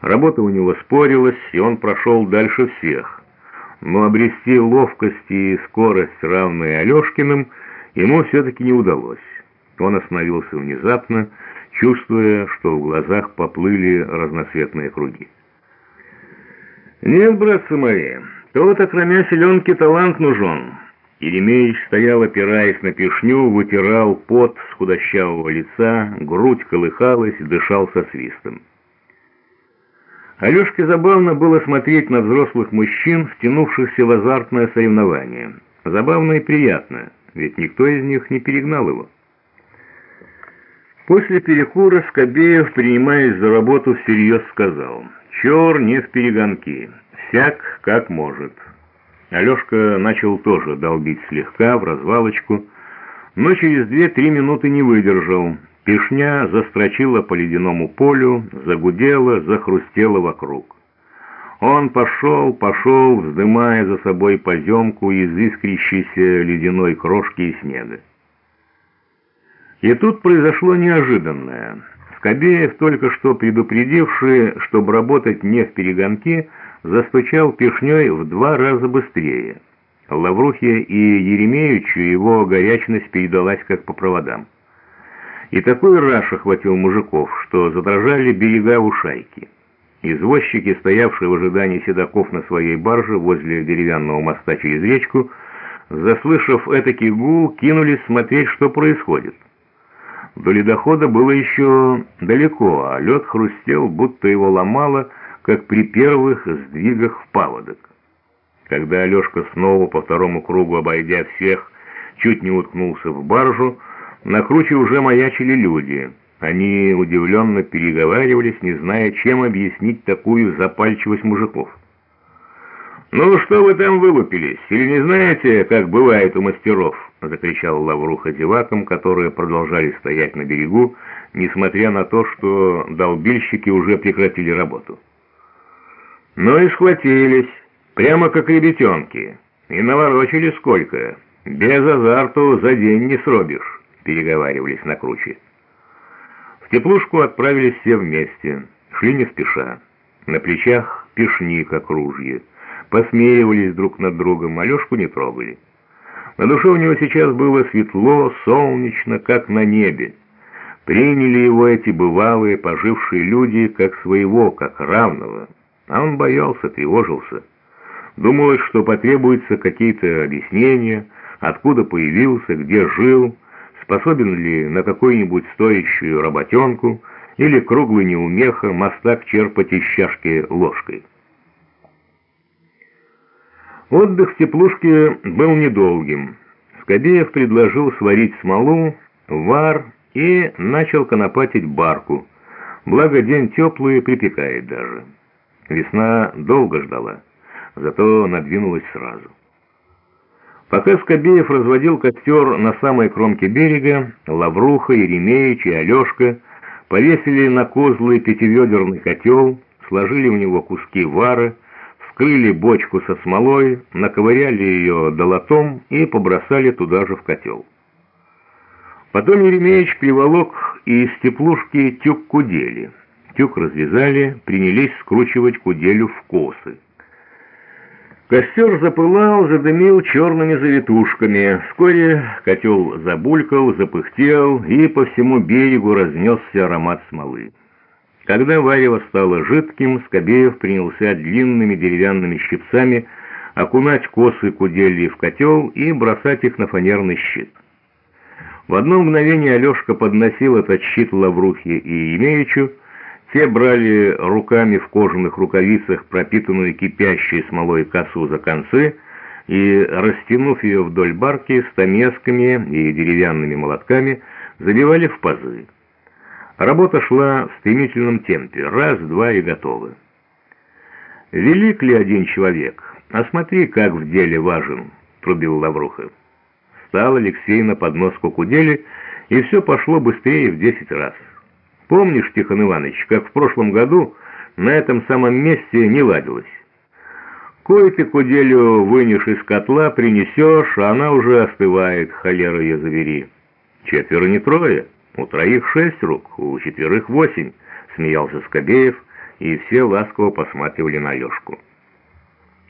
Работа у него спорилась, и он прошел дальше всех. Но обрести ловкость и скорость, равные Алешкиным, ему все-таки не удалось. Он остановился внезапно, чувствуя, что в глазах поплыли разноцветные круги. «Нет, братцы мои, то-то, кроме селенки, талант нужен». Еремеевич стоял, опираясь на пешню, вытирал пот с худощавого лица, грудь колыхалась, дышал со свистом. Алешке забавно было смотреть на взрослых мужчин, втянувшихся в азартное соревнование. Забавно и приятно, ведь никто из них не перегнал его. После перекура Скобеев, принимаясь за работу, всерьез сказал, «Чер не в перегонки, всяк как может». Алешка начал тоже долбить слегка, в развалочку, но через две-три минуты не выдержал, Пешня застрочила по ледяному полю, загудела, захрустела вокруг. Он пошел, пошел, вздымая за собой поземку из искрящейся ледяной крошки и снега. И тут произошло неожиданное. Скобеев, только что предупредивший, чтобы работать не в перегонке, застучал пешней в два раза быстрее. Лаврухе и Еремеевичу его горячность передалась как по проводам. И такой раш охватил мужиков, что задрожали берега ушайки. Извозчики, стоявшие в ожидании седаков на своей барже возле деревянного моста через речку, заслышав этакий гул, кинулись смотреть, что происходит. До ледохода было еще далеко, а лед хрустел, будто его ломало, как при первых сдвигах в паводок. Когда Алешка снова по второму кругу, обойдя всех, чуть не уткнулся в баржу, на круче уже маячили люди. Они удивленно переговаривались, не зная, чем объяснить такую запальчивость мужиков. «Ну что вы там вылупились? Или не знаете, как бывает у мастеров?» — закричал Лавруха зевакам, которые продолжали стоять на берегу, несмотря на то, что долбильщики уже прекратили работу. «Ну и схватились, прямо как ребятенки, и наворочили сколько. Без азарту за день не сробишь» переговаривались на круче. В теплушку отправились все вместе, шли не спеша. На плечах пешни, как ружье. Посмеивались друг над другом, Алешку не трогали. На душе у него сейчас было светло, солнечно, как на небе. Приняли его эти бывалые, пожившие люди, как своего, как равного. А он боялся, тревожился. Думалось, что потребуются какие-то объяснения, откуда появился, где жил, способен ли на какую-нибудь стоящую работенку или круглый неумеха мастак черпать из чашки ложкой. Отдых в теплушке был недолгим. Скобеев предложил сварить смолу, вар и начал конопатить барку. Благо день теплый, припекает даже. Весна долго ждала, зато надвинулась сразу. Пока Скобеев разводил костер на самой кромке берега, Лавруха, Еремеич и Алешка повесили на козлы пятиведерный котел, сложили в него куски вара, вскрыли бочку со смолой, наковыряли ее долотом и побросали туда же в котел. Потом Еремеич приволок из теплушки тюк кудели. Тюк развязали, принялись скручивать куделю в косы. Костер запылал, задымил черными завитушками. Вскоре котел забулькал, запыхтел, и по всему берегу разнесся аромат смолы. Когда варево стало жидким, Скобеев принялся длинными деревянными щипцами окунать косы кудельи в котел и бросать их на фанерный щит. В одно мгновение Алешка подносил этот щит Лаврухе и Емеичу, те брали руками в кожаных рукавицах пропитанную кипящей смолой косу за концы и, растянув ее вдоль барки, стамесками и деревянными молотками, забивали в пазы. Работа шла в стремительном темпе, раз-два и готовы. «Велик ли один человек? А смотри, как в деле важен», — трубил Лавруха. Стал Алексей на подноску кудели, и все пошло быстрее в десять раз. Помнишь, Тихон Иванович, как в прошлом году на этом самом месте не ладилось? Кое ты куделю вынешь из котла, принесешь, а она уже остывает, холера ее завери. Четверо не трое, у троих шесть рук, у четверых восемь, смеялся Скобеев, и все ласково посматривали на Лешку.